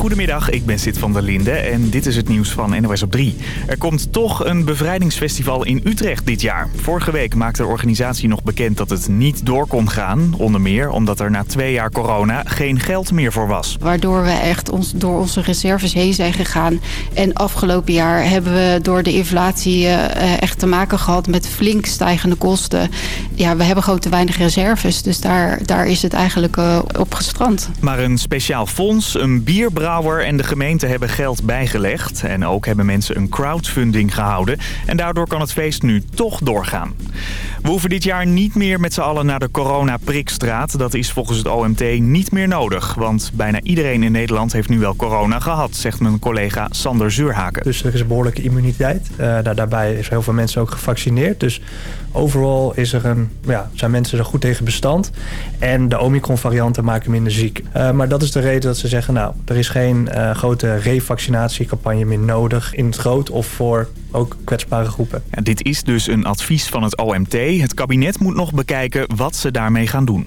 Goedemiddag, ik ben Sid van der Linde en dit is het nieuws van NOS op 3. Er komt toch een bevrijdingsfestival in Utrecht dit jaar. Vorige week maakte de organisatie nog bekend dat het niet door kon gaan. Onder meer omdat er na twee jaar corona geen geld meer voor was. Waardoor we echt ons, door onze reserves heen zijn gegaan. En afgelopen jaar hebben we door de inflatie uh, echt te maken gehad met flink stijgende kosten. Ja, we hebben gewoon te weinig reserves. Dus daar, daar is het eigenlijk uh, op gestrand. Maar een speciaal fonds, een bierbrouwer en de gemeente hebben geld bijgelegd. En ook hebben mensen een crowdfunding gehouden. En daardoor kan het feest nu toch doorgaan. We hoeven dit jaar niet meer met z'n allen naar de corona-prikstraat. Dat is volgens het OMT niet meer nodig. Want bijna iedereen in Nederland heeft nu wel corona gehad, zegt mijn collega Sander Zuurhaken. Dus er is behoorlijke immuniteit. Uh, daarbij is heel veel mensen ook gevaccineerd. Dus overal is er een, ja, zijn mensen er goed tegen bestand. En de Omicron-varianten maken minder ziek. Uh, maar dat is de reden dat ze zeggen, nou, er is geen uh, grote revaccinatiecampagne meer nodig in het groot of voor ook kwetsbare groepen. Ja, dit is dus een advies van het OMT. Het kabinet moet nog bekijken wat ze daarmee gaan doen.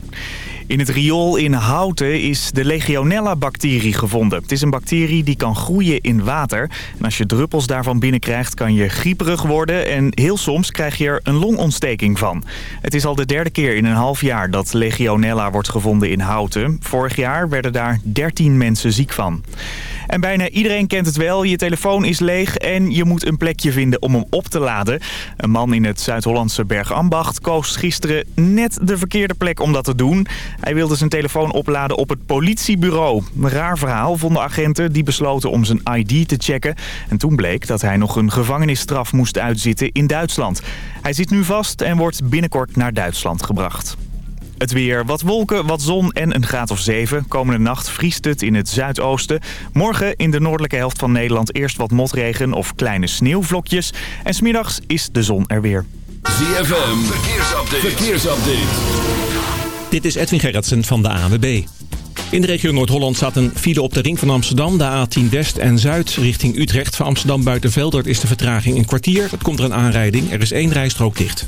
In het riool in Houten is de Legionella-bacterie gevonden. Het is een bacterie die kan groeien in water. En als je druppels daarvan binnenkrijgt kan je grieperig worden... en heel soms krijg je er een longontsteking van. Het is al de derde keer in een half jaar dat Legionella wordt gevonden in Houten. Vorig jaar werden daar 13 mensen ziek van. En bijna iedereen kent het wel. Je telefoon is leeg en je moet een plekje vinden om hem op te laden. Een man in het Zuid-Hollandse Bergambacht koos gisteren net de verkeerde plek om dat te doen. Hij wilde zijn telefoon opladen op het politiebureau. Een raar verhaal vonden agenten die besloten om zijn ID te checken. En toen bleek dat hij nog een gevangenisstraf moest uitzitten in Duitsland. Hij zit nu vast en wordt binnenkort naar Duitsland gebracht. Het weer. Wat wolken, wat zon en een graad of 7. Komende nacht vriest het in het zuidoosten. Morgen in de noordelijke helft van Nederland eerst wat motregen of kleine sneeuwvlokjes. En smiddags is de zon er weer. ZFM, verkeersupdate. verkeersupdate. Dit is Edwin Gerritsen van de AWB. In de regio Noord-Holland staat een file op de ring van Amsterdam. De A10 West en Zuid richting Utrecht. Van Amsterdam buiten Veldert is de vertraging een kwartier. Het komt er een aanrijding. Er is één rijstrook dicht.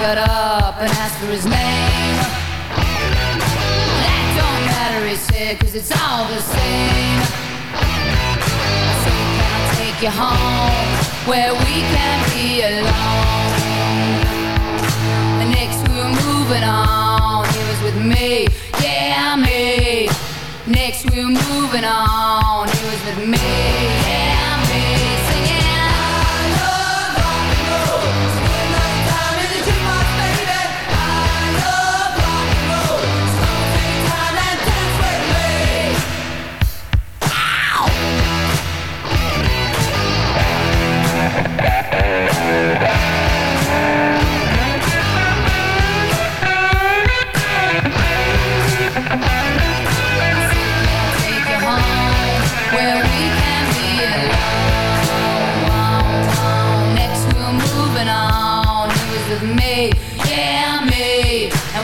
Got up and asked for his name. That don't matter, he said, cause it's all the same. I said, can I take you home Where we can be alone? Next we were moving on. He was with me, yeah, me. Next we were moving on. He was with me,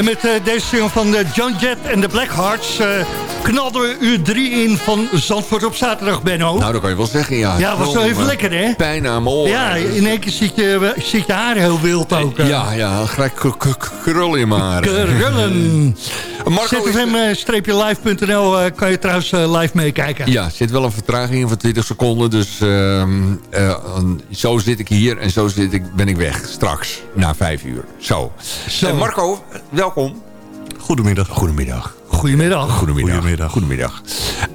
En met uh, deze single van uh, John Jett en de Blackhearts... Uh, knalden we uur drie in van Zandvoort op zaterdag, Benno. Nou, dat kan je wel zeggen, ja. Ja, was wel even lekker, hè? Bijna mooi. Ja, in één keer zit je, zit je haar heel wild ook. Ja, ja, gelijk krul in mijn haar. Krullen. ZFM-live.nl uh, kan je trouwens uh, live meekijken. Ja, er zit wel een vertraging van 20 seconden. Dus uh, zo zit ik hier en zo zit ik, ben ik weg. Straks, na vijf uur. Zo. zo. Marco, welkom. Goedemiddag. Goedemiddag. Goedemiddag. Goedemiddag. Goedemiddag. Goedemiddag.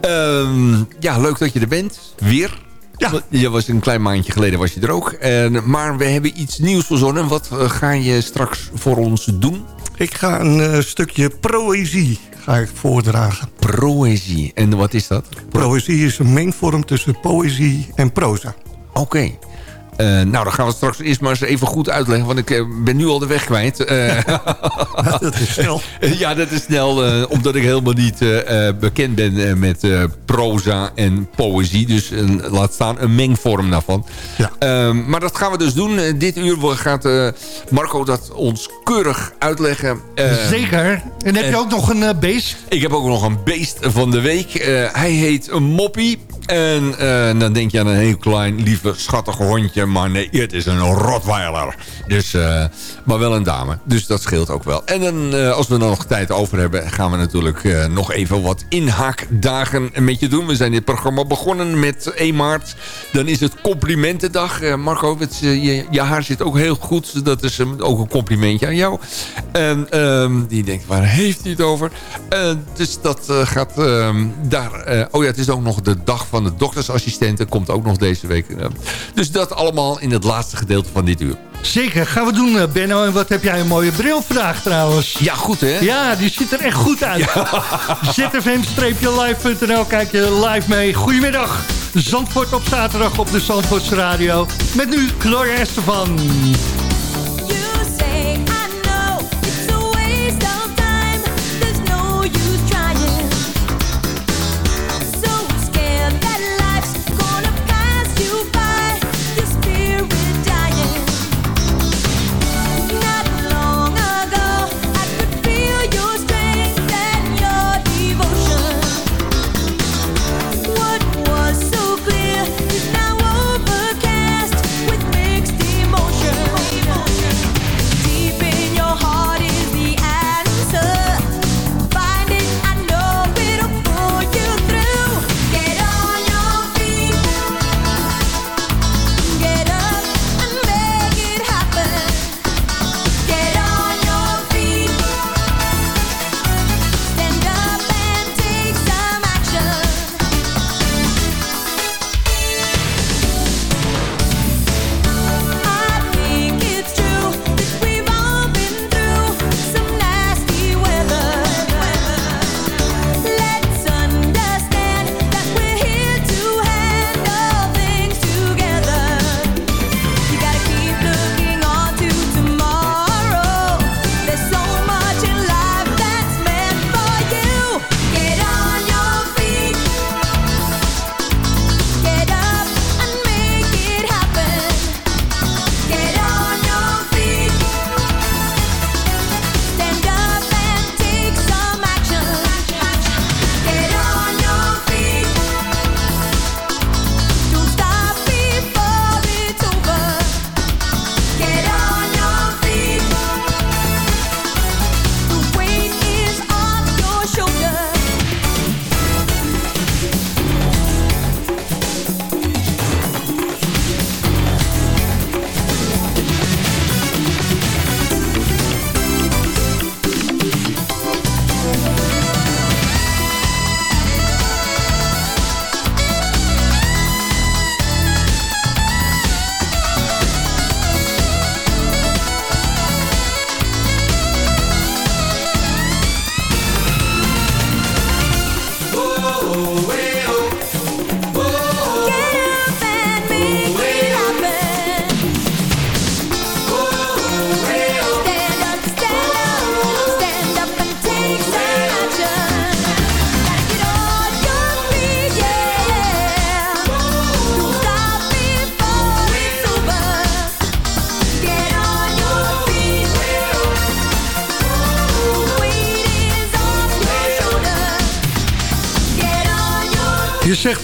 Um, ja, leuk dat je er bent. Weer. Ja. Je was een klein maandje geleden was je er ook. En, maar we hebben iets nieuws verzonnen. Wat ga je straks voor ons doen? Ik ga een uh, stukje proëzie ga ik voordragen. Proëzie. En wat is dat? Proëzie is een mengvorm tussen poëzie en proza. Oké. Okay. Uh, nou, dan gaan we straks eerst maar eens even goed uitleggen. Want ik uh, ben nu al de weg kwijt. Uh, dat is snel. ja, dat is snel. omdat ik helemaal niet bekend ben met proza en poëzie. Dus laat staan een mengvorm daarvan. Ja. Ehm, maar dat gaan we dus doen. dit uur gaat Marco dat ons keurig uitleggen. Zeker. En heb je ook nog een beest? Ik heb ook nog een beest van de week. hij heet Moppie. En uh, dan denk je aan een heel klein, lieve, schattig hondje. Maar nee, het is een Rottweiler. Dus, uh, maar wel een dame. Dus dat scheelt ook wel. En dan, uh, als we dan nog tijd over hebben... gaan we natuurlijk nog even wat inhaakdagen met je doen. We zijn dit programma begonnen met 1 maart. Dan is het complimentendag. Marco, het, je, je, haar zit ook heel goed. Dat is ook een complimentje aan jou. En um, die denkt, waar heeft hij het over? dus dat gaat ehm, daar... oh ja, het is ook nog de dag van van de doktersassistenten komt ook nog deze week. Dus dat allemaal in het laatste gedeelte van dit uur. Zeker, gaan we doen eh, Benno. En wat heb jij een mooie bril vandaag trouwens. Ja, goed hè? Ja, die ziet er echt goed uit. Ja. ZFM-live.nl, kijk je live mee. Goedemiddag, Zandvoort op zaterdag op de Zandvoortse Radio. Met nu Gloria Estefan.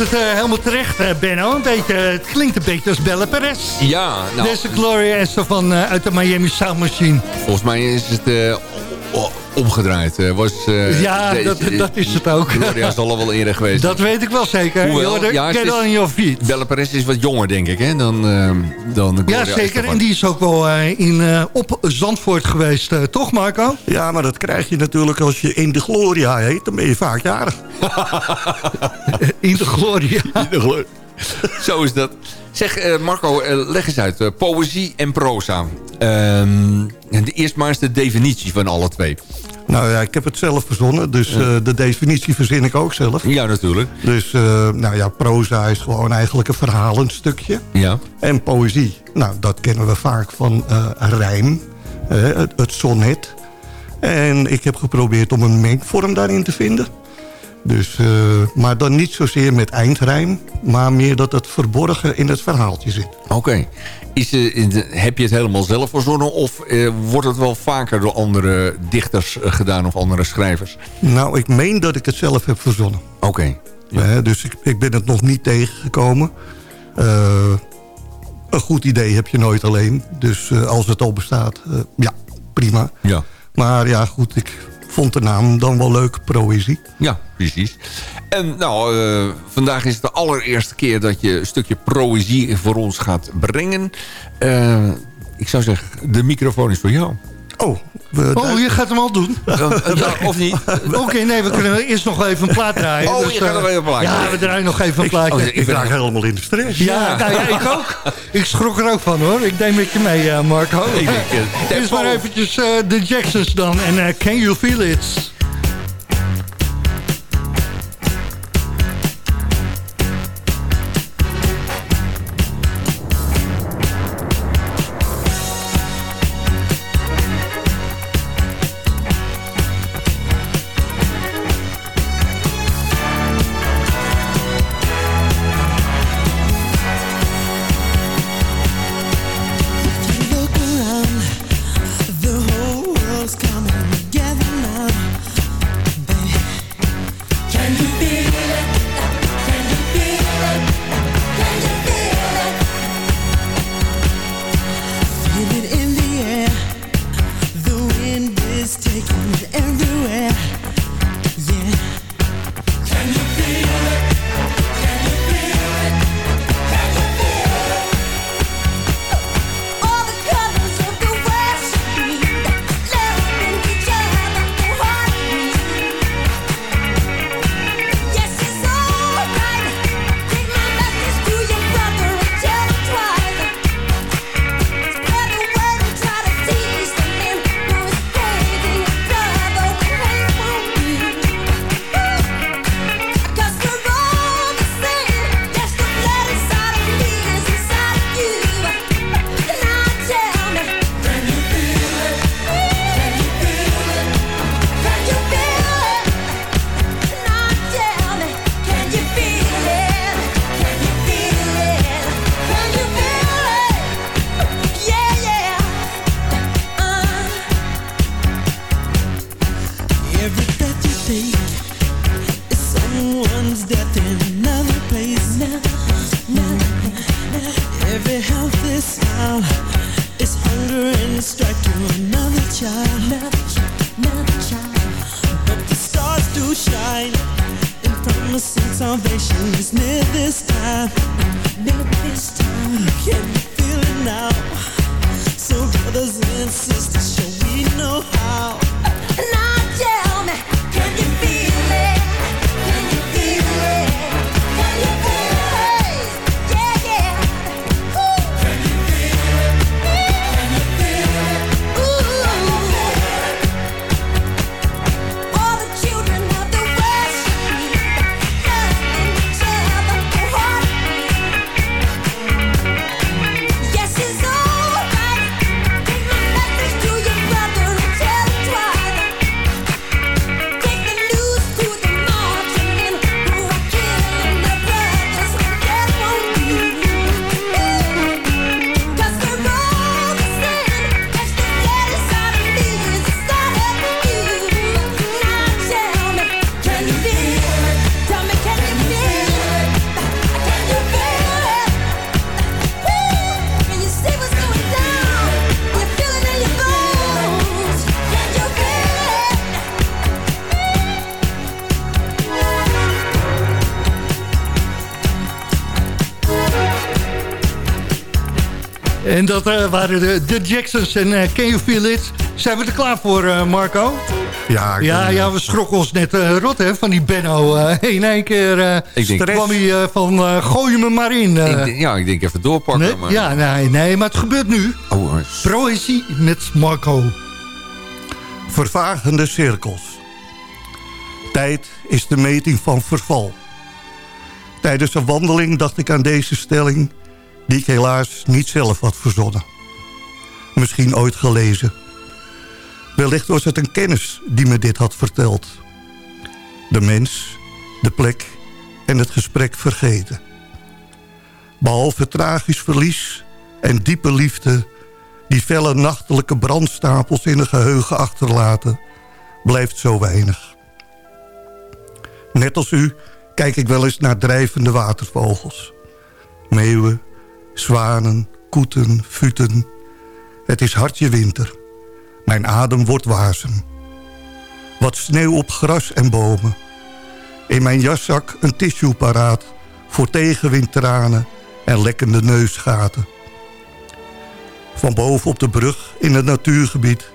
Het eh, helemaal terecht, eh, Benno. Een beetje, het klinkt een beetje als Bella Perez. Ja, nou, Deze Gloria Esther van, eh, uit de Miami Sound Machine. volgens mij is het eh, omgedraaid. Eh, was, eh, Ja, de- dat, de- dat is het ook. Gloria zal al wel eerder geweest. Dat weet ik wel zeker. Hoewel, ja, Get is- on your feet. Bella Perez is wat jonger, denk ik, hè, dan, eh dan Ja, Gloria zeker. Estefan. En die is ook wel eh, in, eh, op Zandvoort geweest, eh, toch Marco? Ja, maar dat krijg je natuurlijk als je in de Gloria heet. Dan ben je vaak jarig. In de Gloria. Zo is dat. Zeg, eh, Marco, eh, leg eens uit. eh, poëzie en proza. Eerst maar eens de definitie van alle twee. Nou ja, ik heb het zelf verzonnen. Dus de definitie verzin ik ook zelf. Ja, natuurlijk. Dus nou ja, proza is gewoon eigenlijk een verhalend stukje. Ja. En poëzie, nou dat kennen we vaak van rijm. het, het sonnet. En ik heb geprobeerd om een mengvorm daarin te vinden. Dus, eh, maar dan niet zozeer met eindrijm. Maar meer dat het verborgen in het verhaaltje zit. Oké. Is, de- heb je het helemaal zelf verzonnen... of eh, wordt het wel vaker door andere dichters gedaan of andere schrijvers? Nou, ik meen dat ik het zelf heb verzonnen. Oké. Dus ik, ik ben het nog niet tegengekomen. Een goed idee heb je nooit alleen. Dus als het al bestaat, ja, prima. Ja. Maar ja, goed, ik vond de naam dan wel leuk, Proëzie. Ja, precies. En nou, eh, vandaag is het de allereerste keer dat je een stukje proëzie voor ons gaat brengen. Eh, ik zou zeggen, de microfoon is voor jou. Oh, we, Oh, je gaat hem al doen? ja, of niet? Oké, nee, we kunnen eerst nog even een plaat draaien. Oh, je gaat eh, nog even een plaatje. Ja, we draaien nog even een plaatje. oh, ik, ik raak helemaal in de stress. ja, nou ja, ik ook. Ik schrok er ook van hoor. Ik denk met je mee, eh, Marco. Ik denk, eh, maar eventjes eh, de Jacksons dan. En eh, Can You Feel It? Everywhere. Yeah. En dat eh, waren de, de Jacksons en eh, Can You Feel It? Zijn we er klaar voor, eh, Marco? Ja, ik Ja, ja, we schrokken ons net eh, rot hè, van die Benno. eh, in één keer eh, Ik denk- kwam hij eh, van eh, gooi me maar in. eh. Ik ja, ik denk even doorpakken. nee, maar... ja, nee, nee, maar het gebeurt nu. Oh, Proëzie met Marco. Vervagende cirkels. Tijd is de meting van verval. Tijdens een wandeling dacht ik aan deze stelling... die ik helaas niet zelf had verzonnen. Misschien ooit gelezen. Wellicht was het een kennis die me dit had verteld. De mens, de plek en het gesprek vergeten. Behalve tragisch verlies en diepe liefde... die felle nachtelijke brandstapels in een geheugen achterlaten... blijft zo weinig. Net als u kijk ik wel eens naar drijvende watervogels. Meeuwen, zwanen, koeten, futen. Het is hartje winter. Mijn adem wordt wazem. Wat sneeuw op gras en bomen. In mijn jaszak een tissue paraat... voor tegenwindtranen en lekkende neusgaten. Van boven op de brug in het natuurgebied...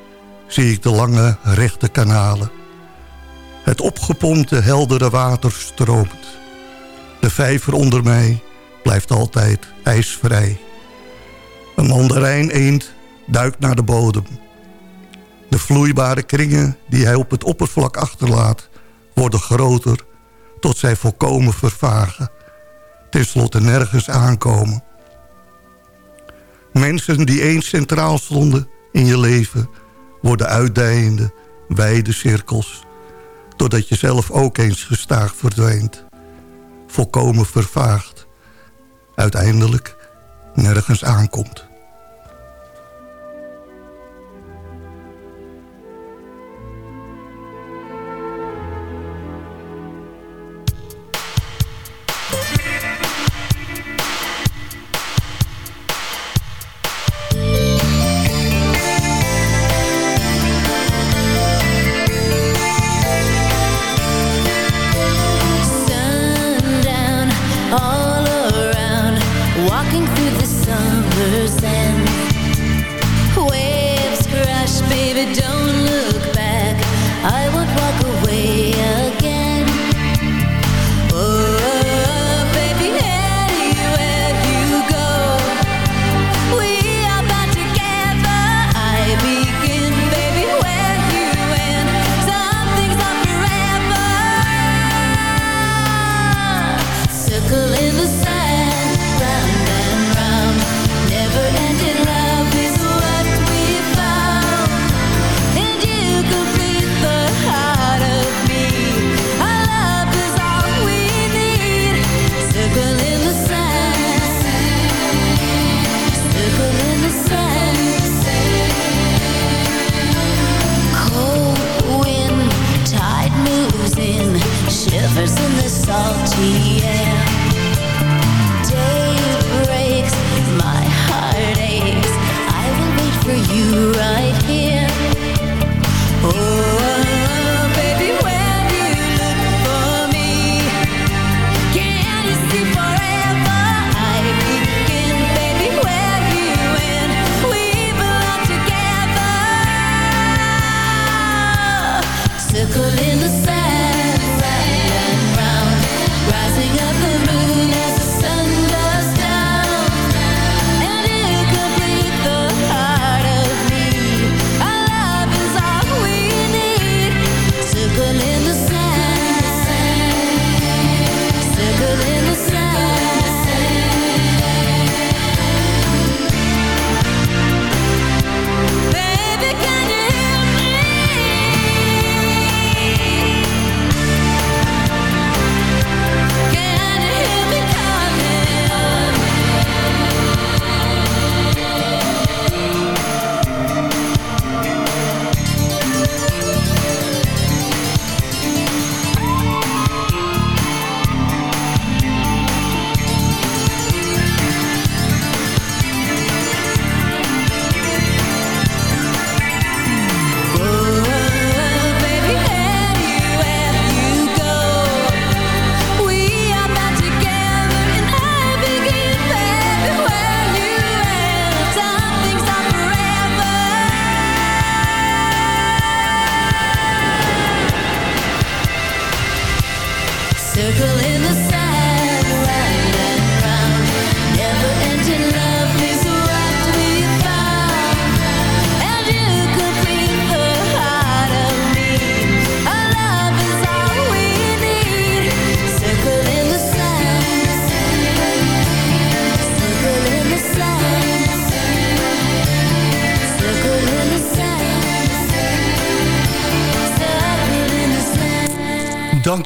zie ik de lange, rechte kanalen. Het opgepompte, heldere water stroomt. De vijver onder mij blijft altijd ijsvrij. Een mandarijn eend duikt naar de bodem. De vloeibare kringen die hij op het oppervlak achterlaat... worden groter tot zij volkomen vervagen. Ten slotte nergens aankomen. Mensen die eens centraal stonden in je leven... worden uitdijende, wijde cirkels... doordat je zelf ook eens gestaag verdwijnt. Volkomen vervaagd. Uiteindelijk nergens aankomt.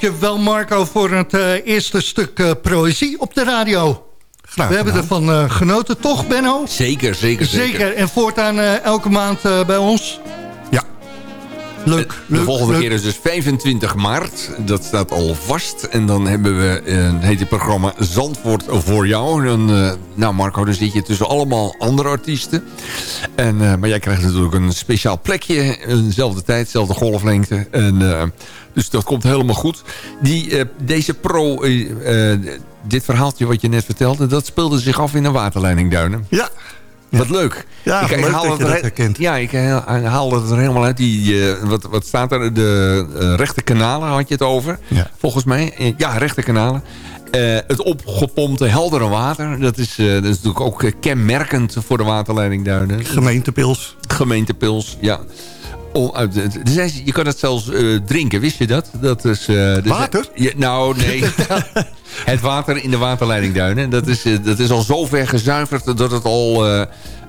Dankjewel Marco voor het eh, eerste stuk proëzie op de radio. Graag We hebben ervan eh, genoten, toch Benno? Zeker, zeker, zeker. Zeker, en voortaan elke maand bij ons? Ja. Leuk, De leuk, volgende leuk. keer is dus 25 maart. Dat staat al vast. En dan hebben we, eh, heet het programma Zandvoort voor jou. En nou Marco, dan zit je tussen allemaal andere artiesten. En, maar jij krijgt natuurlijk een speciaal plekje. Dezelfde tijd, dezelfde golflengte. En, dus dat komt helemaal goed. Die, eh, deze pro, eh, eh, dit verhaaltje wat je net vertelde... dat speelde zich af in de waterleidingduinen. Ja. Wat leuk. Ja, dat he- herkent. Ja, ik haal haal het er helemaal uit. Die, wat, wat staat er? De eh, rechte kanalen had je het over. Ja. Volgens mij. Ja, rechte kanalen. Het opgepompte heldere water. Dat is, dat is natuurlijk ook kenmerkend voor de waterleidingduinen. Gemeentepils. Gemeentepils, ja. Oh, je kan het zelfs eh, drinken, wist je dat? dat is, er zijn- Water? Ja, nou, nee. het water in de waterleidingduinen. Dat is, eh, dat is al zo ver gezuiverd dat het al...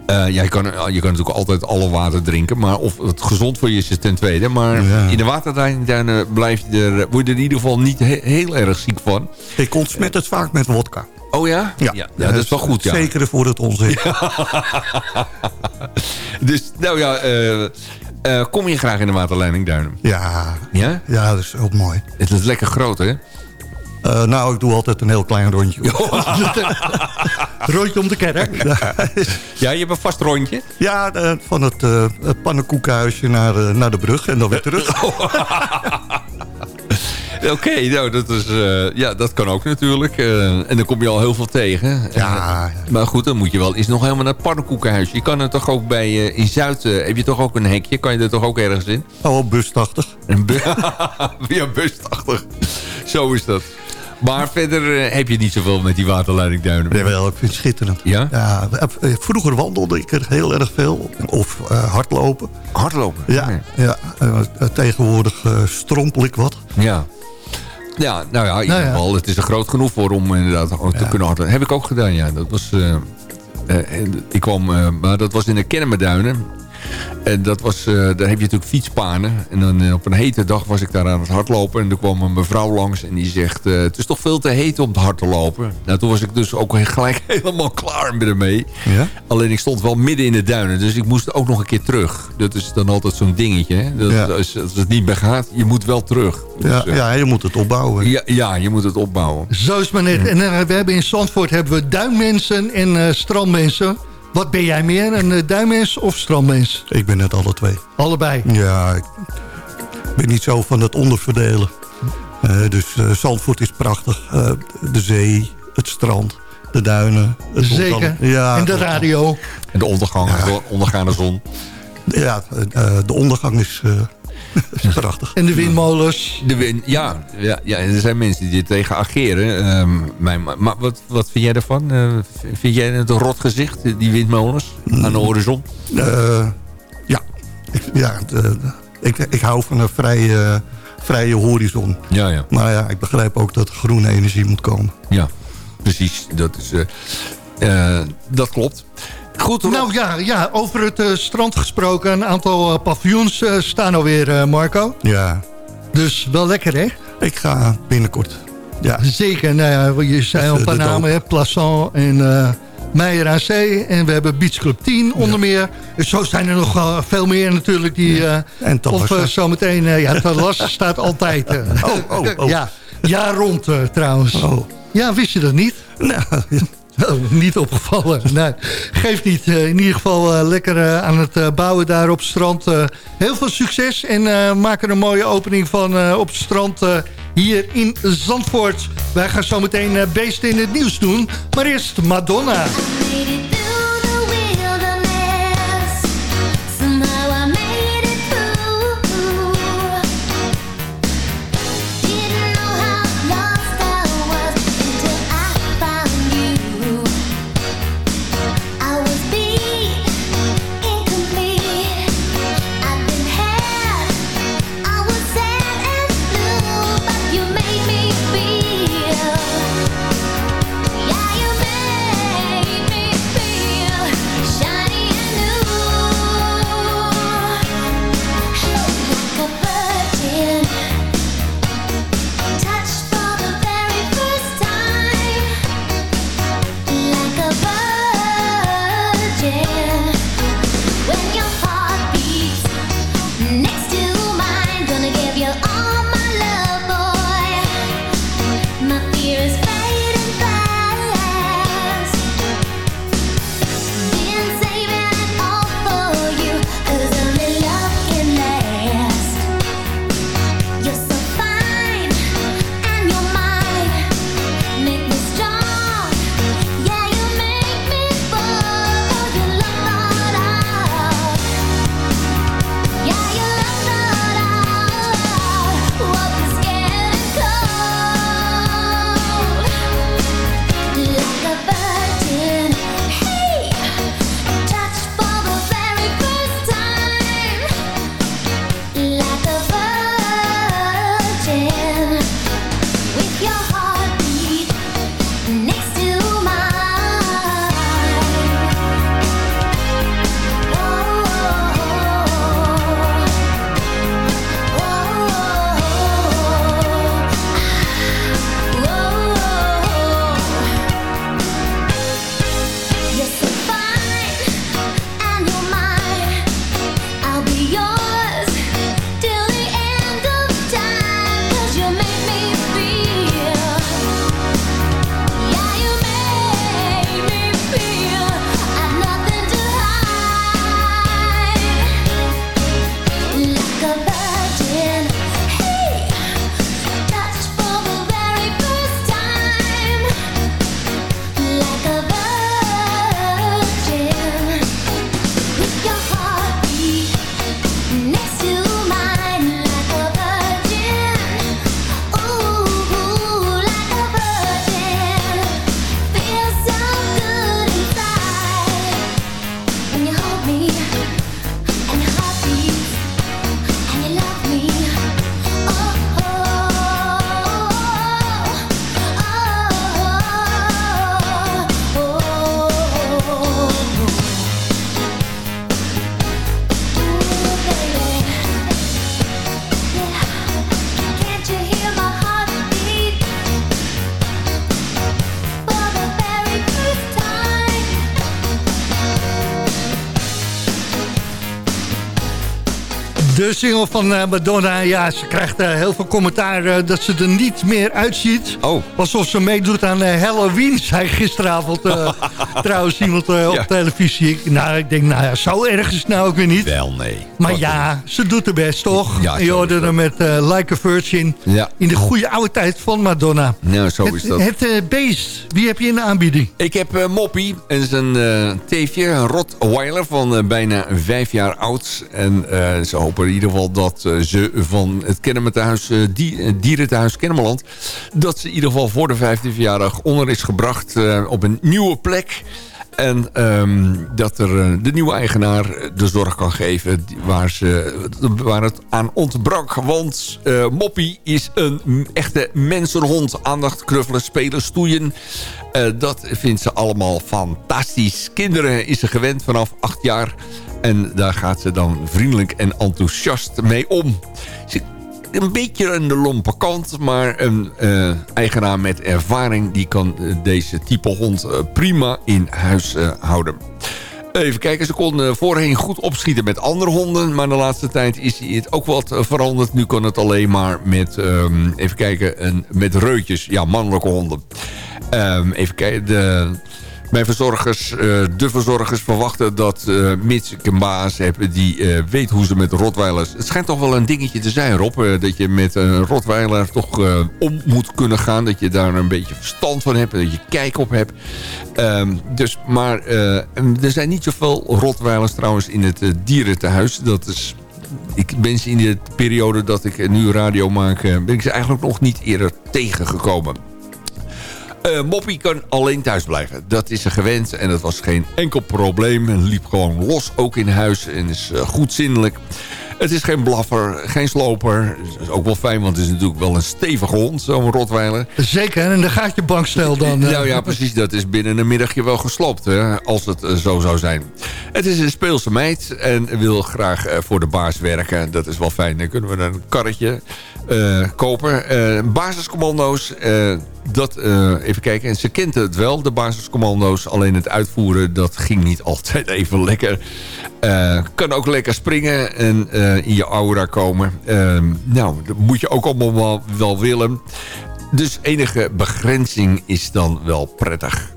ja, je, kan, je kan natuurlijk altijd alle water drinken. Maar of het gezond voor je is, is ten tweede. Maar Ja. in de waterleidingduinen blijf je er, word je er in ieder geval niet he- heel erg ziek van. Ik ontsmet het vaak met wodka. Oh ja? Ja, dat is wel goed, ja. Zeker voor het onzin. Dus, nou ja, eh, kom je graag in de waterleidingduinen? Ja, Ja? ja, dat is ook mooi. Het is lekker groot, hè? Eh, nou, ik doe altijd een heel klein rondje. Rondje om de kerk. Ja, je hebt een vast rondje. Ja, eh, van het, het pannenkoekenhuisje naar, naar de brug en dan weer terug. Oké, nou, dat, is, eh, ja, dat kan ook natuurlijk. Eh, en dan kom je al heel veel tegen. Ja, maar goed, dan moet je wel eens nog helemaal naar het pannenkoekenhuis. Je kan er toch ook bij, eh, in Zuid, heb je toch ook een hekje? Kan je er toch ook ergens in? Oh, busachtig. Een bu Via busachtig. Zo is dat. Maar verder heb je niet zoveel met die waterleidingduinen. Jawel, ik vind het schitterend. Ja? Ja, vroeger wandelde ik er heel erg veel. Of hardlopen. Hardlopen? Ja, ja tegenwoordig strompel ik wat. Ja. Ja, nou ja, in ieder Nou ja. geval, het is er groot genoeg voor om inderdaad te Ja. kunnen hardlopen. Heb ik ook gedaan, ja. Dat was, eh, eh, ik kwam, eh, maar dat was in de Kennemerduinen. En dat was, eh, daar heb je natuurlijk fietspanen. En dan eh, op een hete dag was ik daar aan het hardlopen. En er kwam een mevrouw langs en die zegt... eh, het is toch veel te heet om te hard te lopen. Nou, toen was ik dus ook gelijk helemaal klaar met ermee. Ja? Alleen ik stond wel midden in de duinen. Dus ik moest ook nog een keer terug. Dat is dan altijd zo'n dingetje. Hè? Dat, Ja. als, als het niet meer gaat, je moet wel terug. Dus, Ja, ja, je moet het opbouwen. ja, ja, je moet het opbouwen. Zo is het maar net. En we hebben in Zandvoort hebben we duinmensen en strandmensen. Wat ben jij meer, een eh, duinmens of strandmens? Ik ben het alle twee. Allebei. Ja, ik ben niet zo van het onderverdelen. Eh, dus eh, Zandvoort is prachtig. Eh, de zee, het strand, de duinen. Het Zeker. Ja, en de radio. En de ondergang, de ondergaande zon. Ja, eh, de ondergang is, eh, is prachtig. En de windmolens. De win, ja, ja, ja, er zijn mensen die er tegen ageren. Ehm, mijn, maar wat, wat vind jij ervan? Eh, vind jij het een rot gezicht, die windmolens aan de horizon? Eh, ja, ik, ja de- ik, ik hou van een vrije, vrije horizon. Ja, ja, Maar ja, ik begrijp ook dat groene energie moet komen. ja. Precies, dat, is, eh, eh, dat klopt. Goed. Nou ja, ja over het eh, strand gesproken. Een aantal eh, paviljoens eh, staan alweer, Marco. Ja, Dus wel lekker, hè? ik ga binnenkort. Ja, Zeker. Nou ja, je zei al een paar namen, hè? Plassant en Meijer Zee. En we hebben Beach Club 10 onder meer. Dus zo zijn er nog veel meer natuurlijk. Die, En Talassa. Of eh, zometeen, eh, ja, Talassa staat altijd. Oh, oh, oh. Ja, jaar rond trouwens. Oh. Ja, wist je dat niet? Nou, Oh, niet opgevallen. Nee, geeft niet. Eh, in ieder geval eh, lekker eh, aan het bouwen daar op het strand. Heel veel succes en maak er een mooie opening van op het strand hier in Zandvoort. Wij gaan zo meteen beesten in het nieuws doen. Maar eerst Madonna. De single van eh, Madonna, ja, ze krijgt eh, heel veel commentaar eh, dat ze er niet meer uitziet. Oh. Alsof ze meedoet aan Halloween, zei gisteravond trouwens iemand eh, op Ja. televisie. Nou, ik denk, nou ja, zo erg is het nou ook weer niet. Wel, nee. Maar Wat ja, ze doet het best, toch? Ja, je hoorde is met Like a Virgin. Ja. In de goede oude tijd van Madonna. Nou, zo is het dat. het beest, wie heb je in de aanbieding? Ik heb Moppie. En is eh, teefje, een Rottweiler van bijna vijf jaar oud. En ze hopen ieder geval dat eh, ze van het Kennemerthuis, eh die, eh, Kennemerland... dat ze in ieder geval voor de vijfde verjaardag onder is gebracht op een nieuwe plek... En ehm, dat er de nieuwe eigenaar de zorg kan geven waar, ze, waar het aan ontbrak. Want Moppie is een echte mensenhond. Aandacht, knuffelen, spelen, stoeien. Dat vindt ze allemaal fantastisch. Kinderen is ze gewend vanaf acht jaar. En daar gaat ze dan vriendelijk en enthousiast mee om. Een beetje aan de lompe kant, maar een eh, eigenaar met ervaring... die kan eh, deze type hond eh, prima in huis houden. Even kijken, ze kon voorheen goed opschieten met andere honden... maar de laatste tijd is het ook wat veranderd. Nu kan het alleen maar met, ehm, even kijken, met reutjes, ja, mannelijke honden. Ehm, even kijken, de... Mijn verzorgers, eh, de verzorgers verwachten dat uh, mits ik een baas heb die eh, weet hoe ze met rotweilers... Het schijnt toch wel een dingetje te zijn, Rob. dat je met een rotweiler toch om moet kunnen gaan. Dat je daar een beetje verstand van hebt. Dat je kijk op hebt. Ehm, dus, maar er zijn niet zoveel rotweilers trouwens in het eh, dierentehuis. Dat is ik ben ze in de periode dat ik nu radio maak... ben ik ze eigenlijk nog niet eerder tegengekomen. Uh, Moppie kan alleen thuis blijven. Dat is ze gewend en dat was geen enkel probleem. Liep gewoon los, ook in huis. En is uh, goed. Het is geen blaffer, geen sloper. Dat is ook wel fijn, want het is natuurlijk wel een stevige hond, zo'n rotweiler. Zeker, en dan gaat je bankstel dan... Nou ja, precies. Dat is binnen een middagje wel gesloopt, hè, als het uh, zo zou zijn. Het is een speelse meid en wil graag uh, voor de baas werken. Dat is wel fijn. Dan kunnen we een karretje uh, kopen. basiscommando's, dat, even kijken. En ze kent het wel, de basiscommando's. Alleen het uitvoeren, dat ging niet altijd even lekker. kan ook lekker springen en in je aura komen. nou, dat moet je ook allemaal wel, willen. Dus enige begrenzing is dan wel prettig.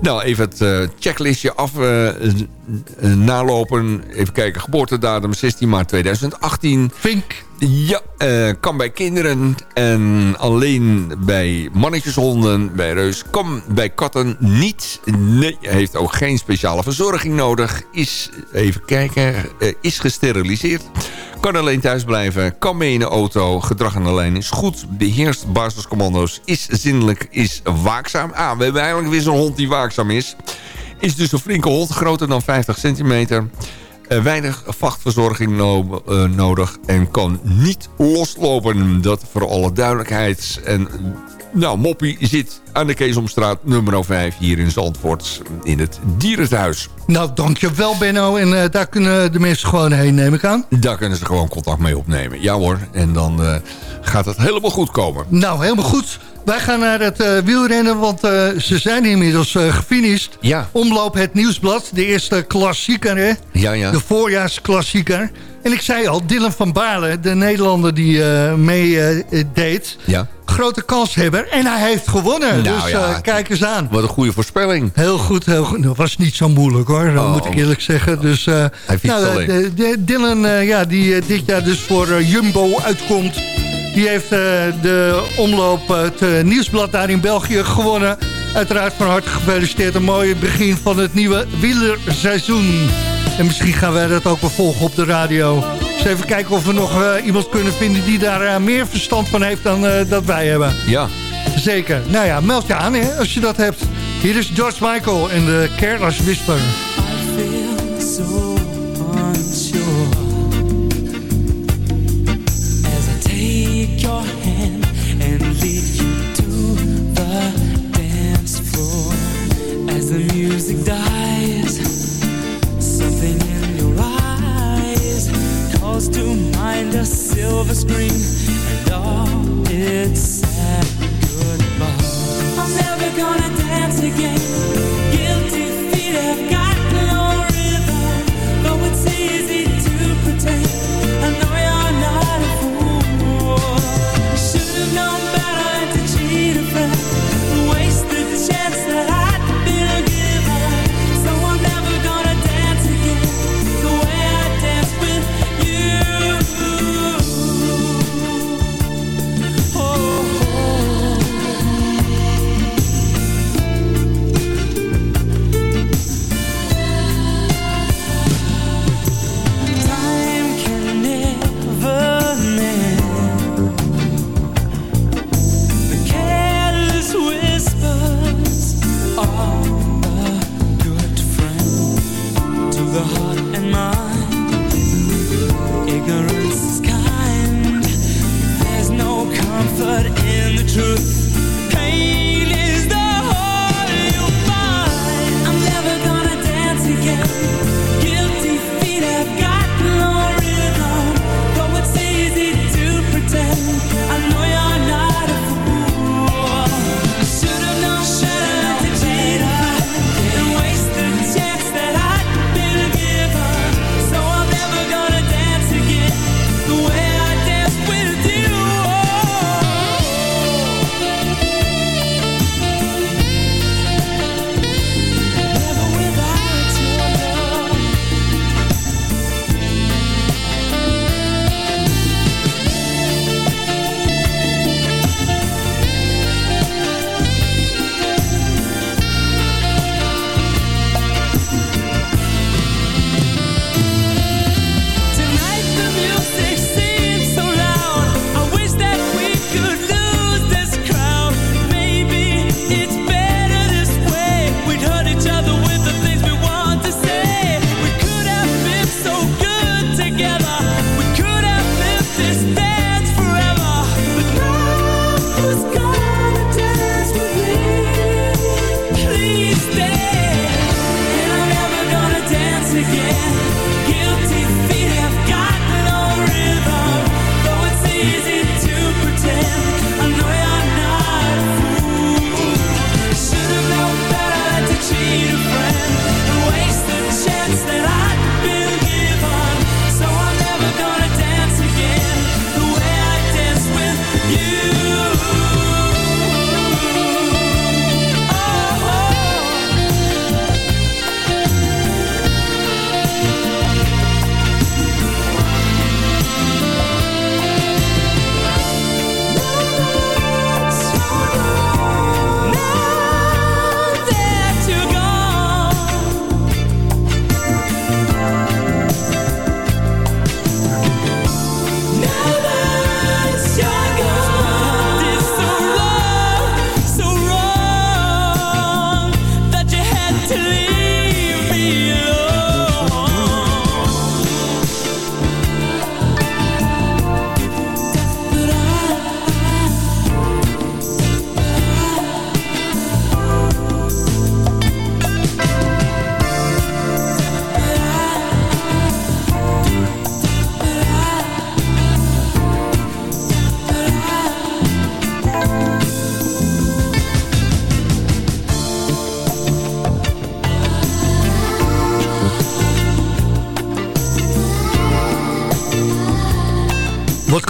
Nou, even het uh, checklistje af uh, nalopen. Even kijken, geboortedatum 16 maart 2018. Vink. Ja, kan bij kinderen en alleen bij mannetjeshonden, bij reus. Kan bij katten niet. Nee, heeft ook geen speciale verzorging nodig. Is, even kijken, is gesteriliseerd. Kan alleen thuis blijven, kan mee in de auto. Gedrag aan de lijn is goed. Beheerst basiscommando's, is zinnelijk, is waakzaam. Ah, we hebben eigenlijk weer zo'n hond die waakzaam is. Is dus een flinke hond, groter dan 50 centimeter. Uh, weinig vachtverzorging uh, nodig en kan niet loslopen. Dat voor alle duidelijkheid. En nou, Moppie zit aan de Keesomstraat nummer 5 hier in Zandvoort in het dierenhuis. Nou, dankjewel Benno. En uh, daar kunnen de mensen gewoon heen, neem ik aan. Daar kunnen ze gewoon contact mee opnemen. Ja hoor, en dan uh, gaat het helemaal goed komen. Nou, helemaal goed. Wij gaan naar het uh, wielrennen, want ze zijn inmiddels gefinished. Ja. Omloop het Nieuwsblad, de eerste klassieker, hè? Ja, ja. De voorjaarsklassieker. En ik zei al, Dylan van Baarle, de Nederlander die meedeed... ja. grote kanshebber. En hij heeft gewonnen, nou, dus ja, kijk eens aan. Wat een goede voorspelling. Heel goed, heel goed. Dat was niet zo moeilijk, hoor. Oh. moet ik eerlijk zeggen. Dus, hij nou, Dylan, ja, die dit jaar dus voor Jumbo uitkomt... Die heeft uh, de omloop het uh, nieuwsblad daar in België gewonnen. Uiteraard van harte gefeliciteerd. Een mooi begin van het nieuwe wielerseizoen. En misschien gaan wij dat ook wel volgen op de radio. Dus even kijken of we nog uh, iemand kunnen vinden die daar meer verstand van heeft dan dat wij hebben. Ja. Zeker. Nou ja, meld je aan hè, als je dat hebt. Hier is George Michael en de Careless Whisper. I feel a silver screen and all its sad goodbye. I'm never gonna dance again.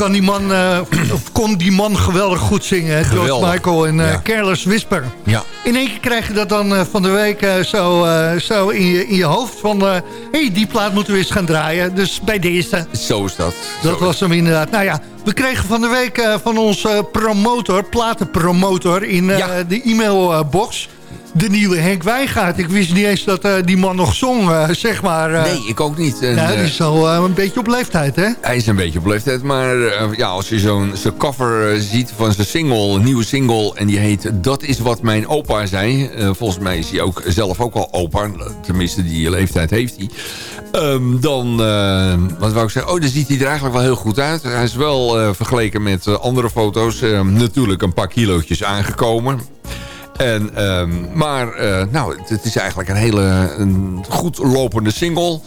Kan die man, eh, of kon die man geweldig goed zingen, hè? George Geweldig. Michael en Ja. Careless Whisper. Ja. In één keer krijg je dat dan eh, van de week zo, zo in, je, in je hoofd van... hé, hey, die plaat moeten we eens gaan draaien. Dus bij deze, Zo is dat. dat Zo was hem inderdaad. Nou ja, we kregen van de week van onze promotor, platenpromotor... in Ja. de e-mailbox, de nieuwe Henk Wijngaard. Ik wist niet eens dat eh, die man nog zong, eh, zeg maar. eh. Nee, ik ook niet. En, ja, die eh, is al een beetje op leeftijd, hè? Hij is een beetje op leeftijd, maar ja, als je zo'n zijn cover ziet van zijn single, een nieuwe single... en die heet Dat is wat mijn opa zei. Volgens mij is hij ook zelf ook al opa. Tenminste, die leeftijd heeft hij. Ehm, dan, wat wou ik zeggen? Oh, dan ziet hij er eigenlijk wel heel goed uit. Hij is wel vergeleken met andere foto's natuurlijk een paar kilootjes aangekomen. En, ehm, maar eh, nou, het, is eigenlijk een hele een goed lopende single.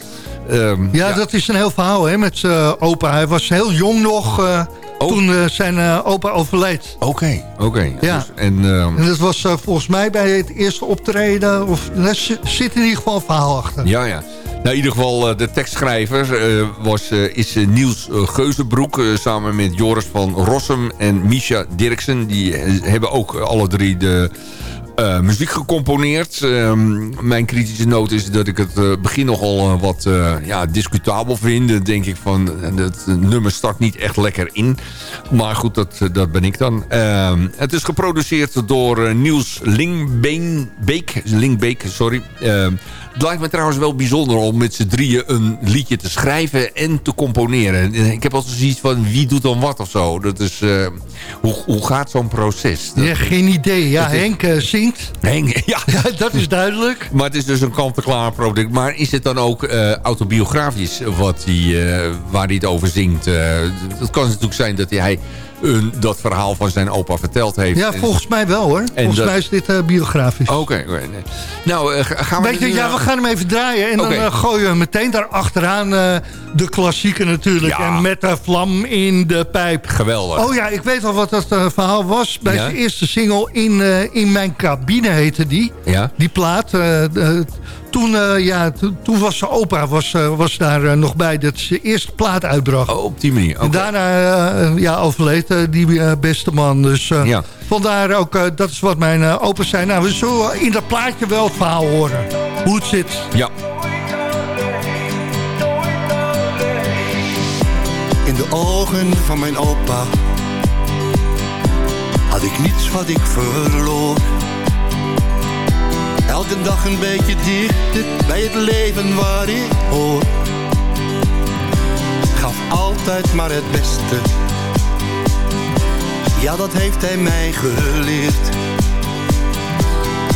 Ehm, Ja, dat is een heel verhaal hè, met zijn opa. Hij was heel jong nog eh, Oh. toen zijn opa overleed. Oké, oké. Ja. Dus, en, ehm, En dat was volgens mij bij het eerste optreden... of er zit zit in ieder geval een verhaal achter. Ja, ja. Nou, in ieder geval, eh, de tekstschrijver eh, was, eh, is Niels Geuzenbroek... samen met Joris van Rossum en Misha Dirksen. Die hebben ook alle drie de muziek gecomponeerd. Ehm, mijn kritische noot is dat ik het begin nogal wat ja, discutabel vind. Denk ik van, het nummer start niet echt lekker in. Maar goed, dat, dat ben ik dan. Ehm, het is geproduceerd door Niels Lingbeen, Beek, Lingbeek. Sorry. Het lijkt me trouwens wel bijzonder om met z'n drieën een liedje te schrijven en te componeren. Ik heb altijd zoiets van wie doet dan wat of zo. Dat is, eh, hoe, hoe gaat zo'n proces? Dat- Ja, geen idee. Ja, Henk eh, zingt. Henk, ja. Ja, dat is duidelijk. Maar het is dus een kant-en-klaar product. Maar is het dan ook eh, autobiografisch wat eh, waar hij het over zingt? Eh, het kan natuurlijk zijn dat hij een, dat verhaal van zijn opa verteld heeft. Ja, En- volgens mij wel hoor. Volgens dat- mij is dit eh, biografisch. Oké, nee. nou eh, ga- gaan we... Weet je, nu ja, naar- we gaan hem even draaien. En dan eh, gooien we meteen daar achteraan eh, de klassieke natuurlijk. Ja. En met de vlam in de pijp. Geweldig. Oh ja, ik weet al wat dat eh, verhaal was. Bij Ja? zijn eerste single in, eh, in Mijn Cabine heette die. Ja? Die plaat. Toen, eh, ja, to- toen was zijn opa was, eh, was daar eh, nog bij. Dat ze eerste plaat uitbracht. Oh, op die manier. En daarna ja, overleed die beste man. Dus Ja. vandaar ook, dat is wat mijn opa zei. Nou, we zullen in dat plaatje wel het verhaal horen. Hoe het zit. Ja. In de ogen van mijn opa had ik niets wat ik verloor. Elke dag een beetje dichter bij het leven waar ik hoor. Gaf altijd maar het beste. Ja, dat heeft hij mij geleerd.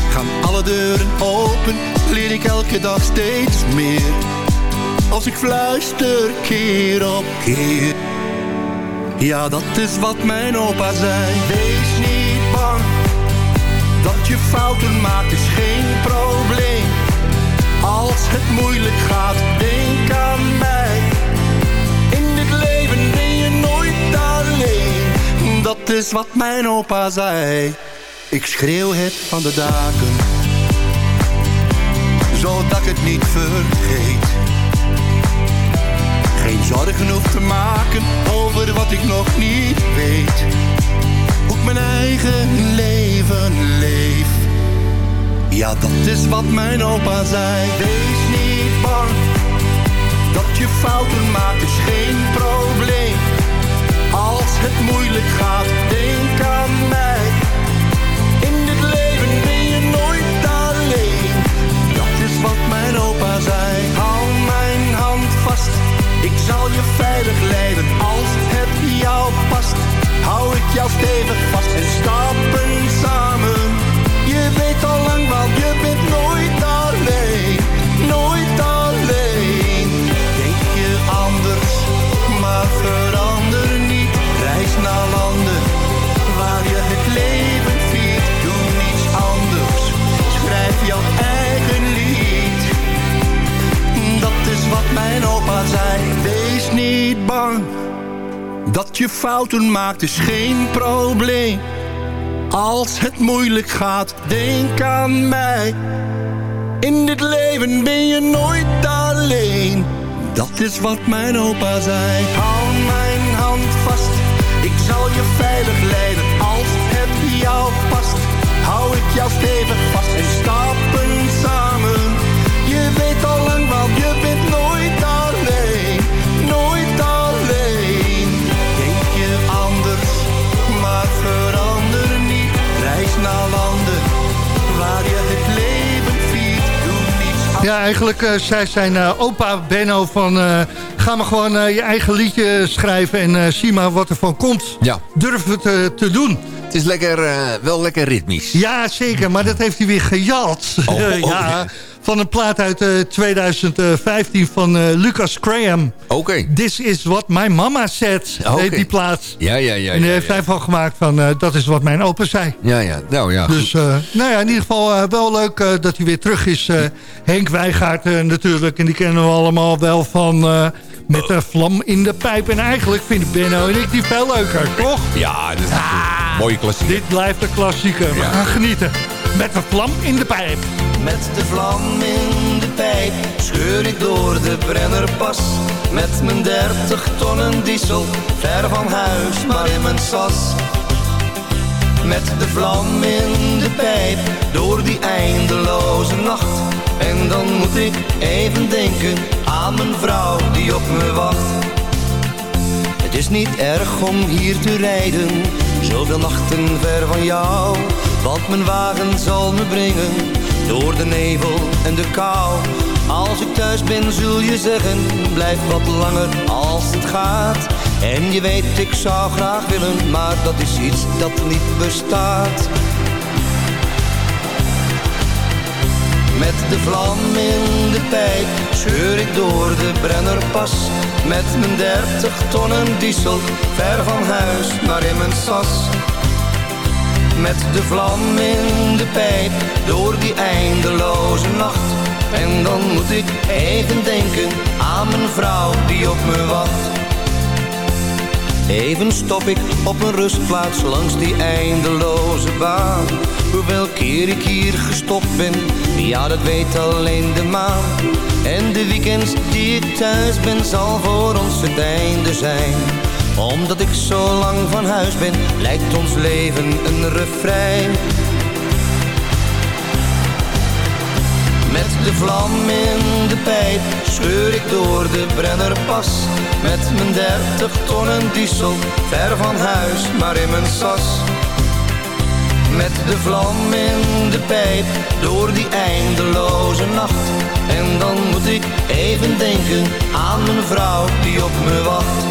Gaan alle deuren open, leer ik elke dag steeds meer. Als ik fluister keer op keer. Ja, dat is wat mijn opa zei. Wees niet dat je fouten maakt is geen probleem. Als het moeilijk gaat, denk aan mij. In dit leven ben je nooit alleen. Dat is wat mijn opa zei. Ik schreeuw het van de daken, zodat ik het niet vergeet. Geen zorgen hoef te maken over wat ik nog niet weet. Hoe ik mijn eigen leven leef. Ja, dat is wat mijn opa zei. Wees niet bang, dat je fouten maakt is geen probleem. Als het moeilijk gaat, denk aan mij. In dit leven ben je nooit alleen. Dat is wat mijn opa zei. Hou mijn hand vast. Ik zal je veilig leiden als het jou past. Hou ik jou stevig vast en stappen samen. Je weet al lang wel, je bent nooit alleen. Nooit alleen. Denk je anders, maar verander niet. Reis naar landen waar je het leven viert. Doe niets anders. Schrijf jouw eigen lied. Dat is wat mijn opa zei. Wees niet bang. Dat je fouten maakt is geen probleem. Als het moeilijk gaat, denk aan mij. In dit leven ben je nooit alleen. Dat is wat mijn opa zei. Hou mijn hand vast. Ik zal je veilig leiden als het jou past. Hou ik jou stevig Ja, eigenlijk uh, zei zijn uh, opa Benno van... Uh, ga maar gewoon je eigen liedje schrijven en zie maar wat er van komt. Ja. Durf het te doen. Het is lekker, wel lekker ritmisch. Ja, zeker. Maar dat heeft hij weer gejat. Oh, oh, ja, van een plaat uit 2015 van Lucas Graham. Oké. Okay. This is what my mama said, okay. heet die plaat. Ja, ja, ja. En die ja, heeft ja. hij van gemaakt van, uh, dat is wat mijn opa zei. Ja, ja. Nou ja. Dus, nou ja, in ieder geval wel leuk dat hij weer terug is. Henk Wijgaard natuurlijk, en die kennen we allemaal wel van... met een vlam in de pijp. En eigenlijk vinden Benno en ik die veel leuker, toch? Ja, dat is een mooie klassieker. Dit blijft een klassieker. We gaan genieten. Met een vlam in de pijp. Met de vlam in de pijp scheur ik door de Brennerpas. Met mijn 30 tonnen diesel, ver van huis, maar in mijn sas. Met de vlam in de pijp, door die eindeloze nacht. En dan moet ik even denken aan mijn vrouw die op me wacht. Het is niet erg om hier te rijden, zoveel nachten ver van jou. Want mijn wagen zal me brengen, door de nevel en de kou. Als ik thuis ben zul je zeggen, blijf wat langer als het gaat. En je weet ik zou graag willen, maar dat is iets dat niet bestaat. Met de vlam in de pijp scheur ik door de Brennerpas. Met mijn 30 tonnen diesel, ver van huis, maar in mijn sas. Met de vlam in de pijp, door die eindeloze nacht. En dan moet ik even denken aan mijn vrouw die op me wacht. Even stop ik op een rustplaats langs die eindeloze baan. Hoeveel keer ik hier gestopt ben, ja dat weet alleen de maan. En de weekends die ik thuis ben, zal voor ons het einde zijn. Omdat ik zo lang van huis ben, lijkt ons leven een refrein. Met de vlam in de pijp scheur ik door de Brennerpas. Met mijn 30 tonnen diesel, ver van huis, maar in mijn sas. Met de vlam in de pijp, door die eindeloze nacht. En dan moet ik even denken aan mijn vrouw die op me wacht.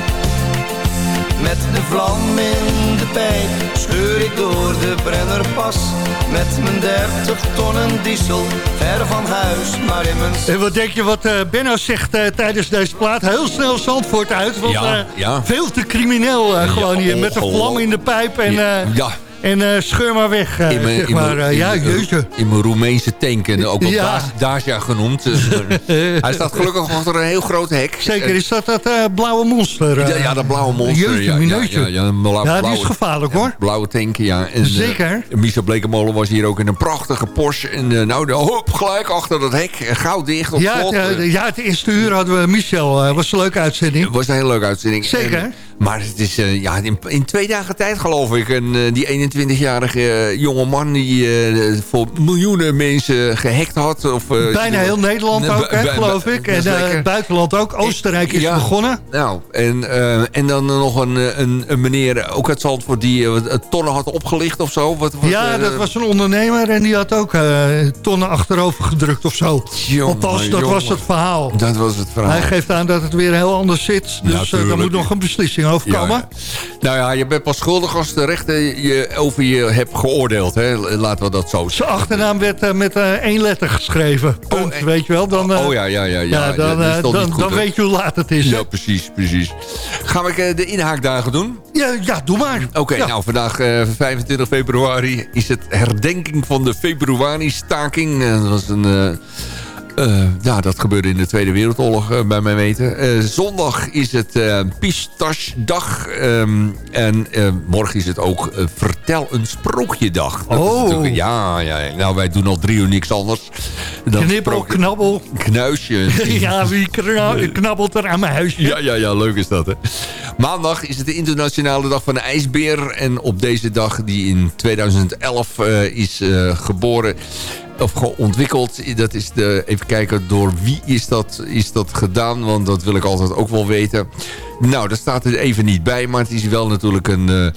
Met de vlam in de pijp scheur ik door de Brennerpas. Met mijn 30 tonnen diesel, ver van huis, maar in mijn... En wat denk je wat uh, Benno zegt uh, tijdens deze plaat? Heel snel Zandvoort uit. Want Ja, uh, ja. veel te crimineel uh, gewoon hier. Met een vlam in de pijp en, Ja, ja. En uh, scheur maar weg. Uh, In mijn- zeg maar. Uh, in ja. In mijn Roemeense tank. En ook wel Ja. Dacia- genoemd. Hij staat gelukkig achter een heel groot hek. Zeker, is dat dat blauwe monster? Ja, ja, dat blauwe monster. Ja, ja, ja, ja, een blauw- Ja, die is blauwe- gevaarlijk hoor. Blauwe tank, ja. En, eh, Zeker. Michel Blekemolen was hier ook in een prachtige Porsche. En eh, nou, de, hop, gelijk achter dat hek. eh, Gauw dicht op Ja, slot. het, eh. ja, het eerste uur hadden we Michel. Was een leuke uitzending. Het was een hele leuke uitzending. Zeker. En- maar het is eh, ja, in, in twee dagen tijd geloof ik. En, eh, die 21-jarige eh, jonge man die voor miljoenen mensen gehackt had. Of, Bijna heel Nederland ook, hè, geloof ik. En het buitenland ook. Oostenrijk is Ja. begonnen. Nou, en, en dan nog een, een, een meneer, ook uit Zandvoort, die tonnen had opgelicht of zo. Wat, wat, Ja, dat was een ondernemer en die had ook tonnen achterover gedrukt of zo. Jongen, Althans, dat jongen. was het verhaal. Dat was het verhaal. Hij geeft aan dat het weer heel anders zit. Dus daar tuurlijk. moet nog een beslissing overkomen? Ja. Nou ja, je bent pas schuldig als de rechter je over je hebt geoordeeld. Hè? Laten we dat zo Zijn achternaam werd eh, met eh, één letter geschreven. Punt, eh, weet je wel. Dan, eh, oh ja, ja, ja. ja. dan, dan, goed, dan weet je hoe laat het is. hè? Ja, precies, precies. Gaan we de inhaakdagen doen? Ja, ja, doe maar. Oké, nou vandaag eh, 25 februari is het herdenking van de februari-staking. Dat was een... eh, ja, dat gebeurde in de Tweede Wereldoorlog, eh, bij mijn weten. Eh, zondag is het eh Pistache-dag. ehm, en morgen is het ook Vertel een Sprookje-dag. Dat is Oh. Ja, ja. Nou, wij doen al drie uur niks anders. dan Knippel, sprookje- knabbel. Knuisje. ja, wie kna- knabbelt er aan mijn huisje? Ja, ja, ja, leuk is dat, hè. Maandag is het de internationale dag van de ijsbeer. En op deze dag, die in 2011 eh, is geboren of ge- ontwikkeld. Dat is de, even kijken, door wie is dat, is dat gedaan? Want dat wil ik altijd ook wel weten. Nou, dat staat er even niet bij. Maar het is wel natuurlijk een...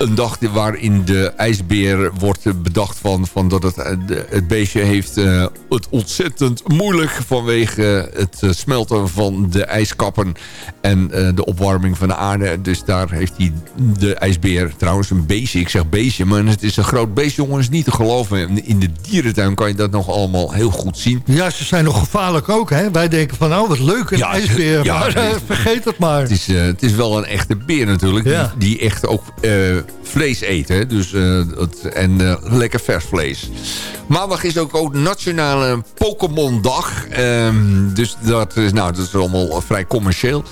een dag waarin de ijsbeer wordt bedacht van, van dat het, eh, het beestje heeft eh, het ontzettend moeilijk vanwege het eh, smelten van de ijskappen en de opwarming van de aarde. Dus daar heeft hij de ijsbeer, trouwens een beestje, ik zeg beestje, maar het is een groot beestje jongens, niet te geloven. In de dierentuin kan je dat nog allemaal heel goed zien. Ja, ze zijn nog gevaarlijk ook. Hè? Wij denken van, oh wat leuk, een Ja, ijsbeer. ja, maar vergeet het maar. Het is, het is wel een echte beer natuurlijk. Die, die echt ook vlees. Hè? Dus, eh, het, en eh, lekker vers vlees. Maandag is ook, ook Nationale Pokémon Dag. Ehm, dus dat is, nou, dat is allemaal vrij commercieel.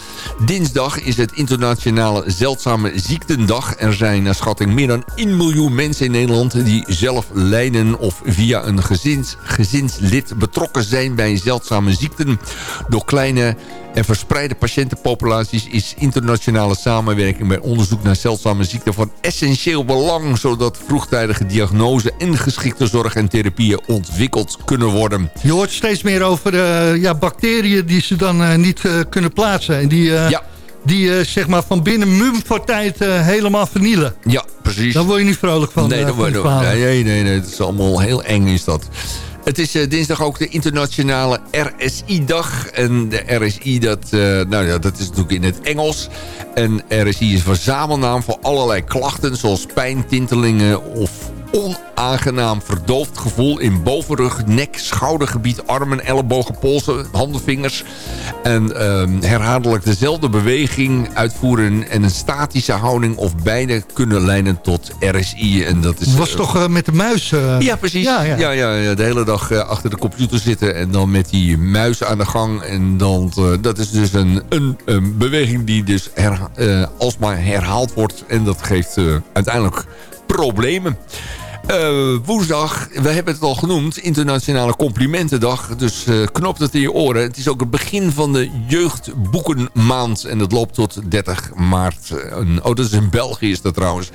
Dinsdag is het Internationale Zeldzame Ziektendag. Er zijn naar schatting meer dan 1 miljoen mensen in Nederland... die zelf lijden of via een gezins, gezinslid betrokken zijn bij zeldzame ziekten. Door kleine en verspreide patiëntenpopulaties is internationale samenwerking bij onderzoek naar zeldzame ziekten van essentieel belang, zodat vroegtijdige diagnose en geschikte zorg en therapieën ontwikkeld kunnen worden. Je hoort steeds meer over eh, ja, bacteriën die ze dan eh, niet eh, kunnen plaatsen. En die, Ja. die zeg maar van binnen mum voor tijd eh, helemaal vernielen. Ja, precies. Daar word je niet vrolijk van. nee, dat wordt- verhalen. nee, nee, nee, het is allemaal heel eng is dat. Het is eh, dinsdag ook de internationale RSI-dag. En de RSI, dat, eh, nou ja, dat is natuurlijk in het Engels. En RSI is verzamelnaam voor allerlei klachten... zoals pijn, tintelingen of onaangenaam verdoofd gevoel in bovenrug, nek, schoudergebied, armen, ellebogen, polsen, handen, vingers. En ehm, herhaaldelijk dezelfde beweging uitvoeren en een statische houding of beide kunnen leiden tot RSI. En dat is, was eh, toch eh, met de muis? eh, ja, precies. Ja, ja. Ja, de hele dag achter de computer zitten en dan met die muis aan de gang. En dan, dat is dus een, een, een beweging die dus herha- alsmaar herhaald wordt. En dat geeft uiteindelijk problemen. Eh, woensdag, we hebben het al genoemd, Internationale Complimentendag. Dus eh knopt het in je oren. Het is ook het begin van de jeugdboekenmaand. En dat loopt tot 30 maart. Oh, dat is in België is dat trouwens.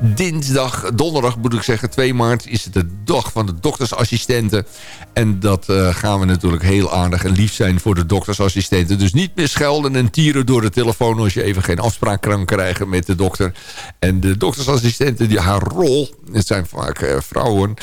Dinsdag, donderdag moet ik zeggen, 2 maart... is het de dag van de doktersassistenten. En dat eh, gaan we natuurlijk heel aardig en lief zijn voor de doktersassistenten. Dus niet meer schelden en tieren door de telefoon... als je even geen afspraak kan krijgen met de dokter. En de doktersassistenten, die, haar rol... het zijn vaak eh, vrouwen...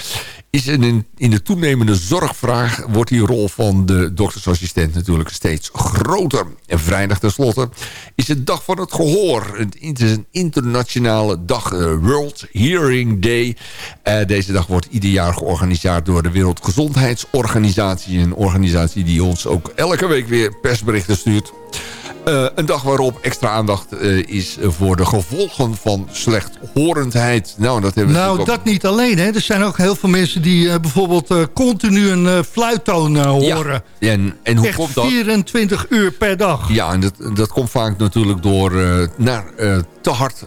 is in, in de toenemende zorgvraag... wordt die rol van de doktersassistent natuurlijk steeds groter. En vrijdag tenslotte is het dag van het gehoor. Het is een internationale dag, eh, World Hearing Day. Eh, deze dag wordt ieder jaar georganiseerd door de Wereldgezondheidsorganisatie. Een organisatie die ons ook elke week weer persberichten stuurt. Eh, een dag waarop extra aandacht eh, is voor de gevolgen van slechthorendheid. Nou, dat hebben we Nou, dat niet alleen. Hè. Er zijn ook heel veel mensen die eh, bijvoorbeeld continu een fluittoon horen. Ja, en, en hoe Echt komt dat? 24 uur per dag. Ja, en dat, dat komt vaak natuurlijk door naar te hard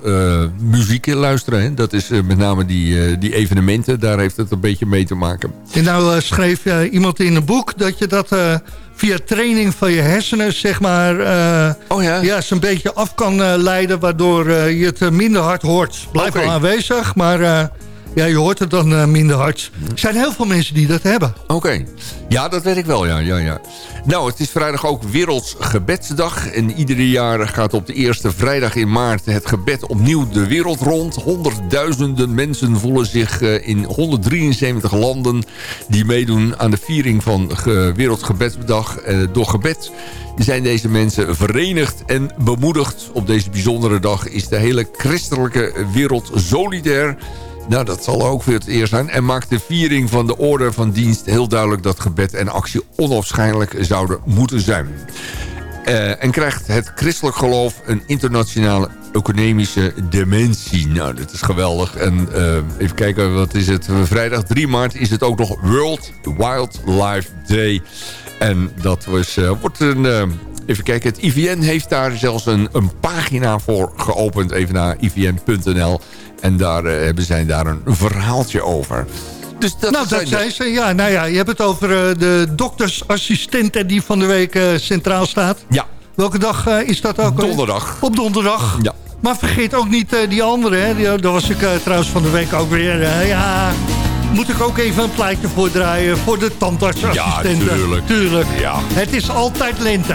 muziek luisteren. Hè. Dat is met name die, die evenementen. Daar heeft het een beetje mee te maken. En nou schreef iemand in een boek dat je dat via training van je hersenen, zeg maar, eh, Oh ja? ja, zo'n beetje af kan eh, leiden, waardoor eh, je het minder hard hoort. Blijft Oké. wel aanwezig, maar Ja, je hoort het dan eh, minder hard. Er zijn heel veel mensen die dat hebben. Oké. Ja, dat weet ik wel, ja, ja, ja. Nou, het is vrijdag ook Werelds Gebedsdag. En ieder jaar gaat op de eerste vrijdag in maart het gebed opnieuw de wereld rond. Honderdduizenden mensen voelen zich eh, in 173 landen... die meedoen aan de viering van ge- Wereldgebedsdag. Eh, door gebed zijn deze mensen verenigd en bemoedigd. Op deze bijzondere dag is de hele christelijke wereld solidair... Nou, dat zal ook weer het eerst zijn. En maakt de viering van de orde van dienst heel duidelijk... dat gebed en actie onafscheidelijk zouden moeten zijn. Eh, en krijgt het christelijk geloof een internationale economische dimensie. Nou, dat is geweldig. En eh, even kijken, wat is het? Vrijdag 3 maart is het ook nog World Wildlife Day. En dat was, eh, wordt een... even kijken, het IVN heeft daar zelfs een, een pagina voor geopend. Even naar ivn.nl. En daar eh, hebben zij daar een verhaaltje over. Dus dat nou, dat zijn ze. Ja, nou ja, je hebt het over eh, de doktersassistenten die van de week eh, centraal staat. Ja. Welke dag is dat ook? Donderdag. Op donderdag. Ja. Maar vergeet ook niet die andere. Hè. Die, daar was ik trouwens van de week ook weer. ja, moet ik ook even een plaatje voor draaien. Voor de tandartsassistenten. Ja, tuurlijk. Tuurlijk. Ja. Het is altijd lente.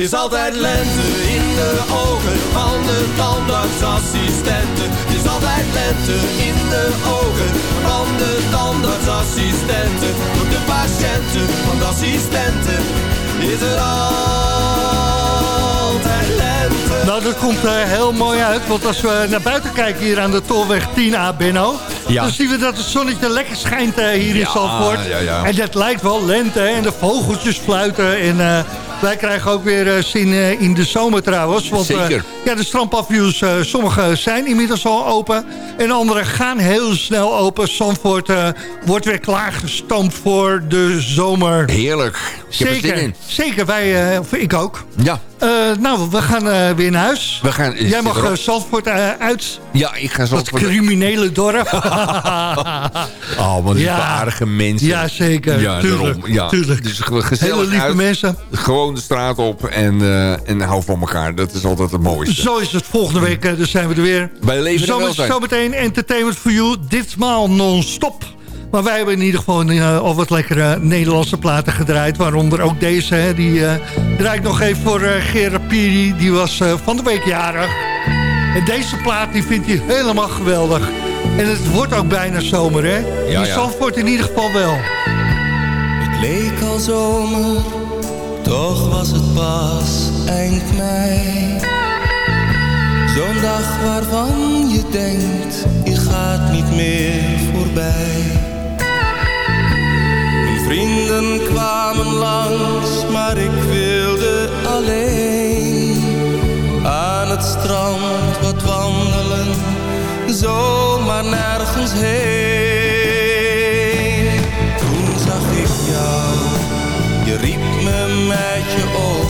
is altijd lente in de ogen van de tandartsassistenten. Het is altijd lente in de ogen van de tandartsassistenten. Voor de patiënten van de assistenten is er altijd lente. Nou, dat komt eh, heel mooi uit. Want als we naar buiten kijken hier aan de Tolweg 10A, Benno... Ja. dan zien we dat het zonnetje lekker schijnt eh, hier in Ja, Zandvoort. ja, ja. En dat lijkt wel lente hè, en de vogeltjes fluiten. En eh, wij krijgen ook weer eh, zin eh, in de zomer trouwens. Eh, Zeker. Ja, de strandpavioens, eh, sommige zijn inmiddels al open. En andere gaan heel snel open. Zandvoort eh, wordt weer klaargestoomd voor de zomer. Heerlijk. Ik heb er zin Zeker, in. zeker. Wij, of ik ook. Ja. Nou, we gaan weer naar huis. We gaan, Jij mag Zandvoort uit. Ja, ik ga zo Dat criminele dorp. Oh, wat Ja. aardige mensen. Ja, zeker. Ja, Tuurlijk, daarom. Ja. tuurlijk. Dus ge- gezellig Hele lieve uit. mensen. Gewoon de straat op en, en hou van elkaar. Dat is altijd het mooiste. Zo is het. Volgende week eh, dus zijn we er weer. Bij leven en Zo, welzijn. zometeen Entertainment for You. Ditmaal non-stop. Maar wij hebben in ieder geval eh, al wat lekkere Nederlandse platen gedraaid. Waaronder ook deze. Hè, die eh draait nog even voor eh Gerard Piri. Die was eh, van de week jarig. En deze plaat die vindt hij helemaal geweldig. En het wordt ook bijna zomer, hè? Ja, in ja. Zandvoort in ieder geval wel. Het leek al zomer Toch was het pas eind mei. Zo'n dag waarvan je denkt, je gaat niet meer voorbij. Mijn vrienden kwamen langs, maar ik wilde alleen aan het strand wat wandelen, zomaar nergens heen. Toen zag ik jou, je riep me met je ogen.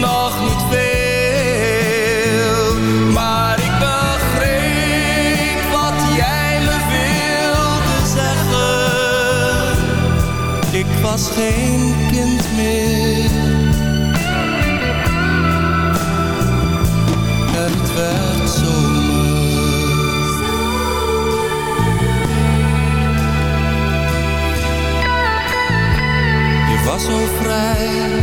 nog niet veel. Maar ik begreep wat jij me wilde zeggen. Ik was geen kind meer. Het werd zomer. Je was zo vrij,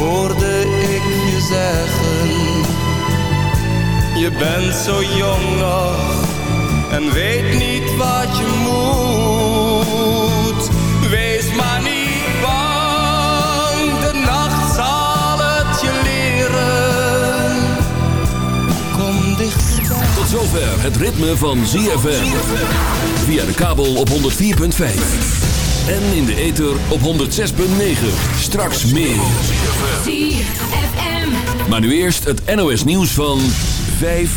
hoorde ik je zeggen. Je bent zo jong nog en weet niet wat je moet. Wees maar niet bang, de nacht zal het je leren. Kom dichterbij. Tot zover het ritme van ZFM. Via de kabel op 104.5. En in de ether op 106.9. Straks meer. Maar nu eerst het NOS nieuws van 5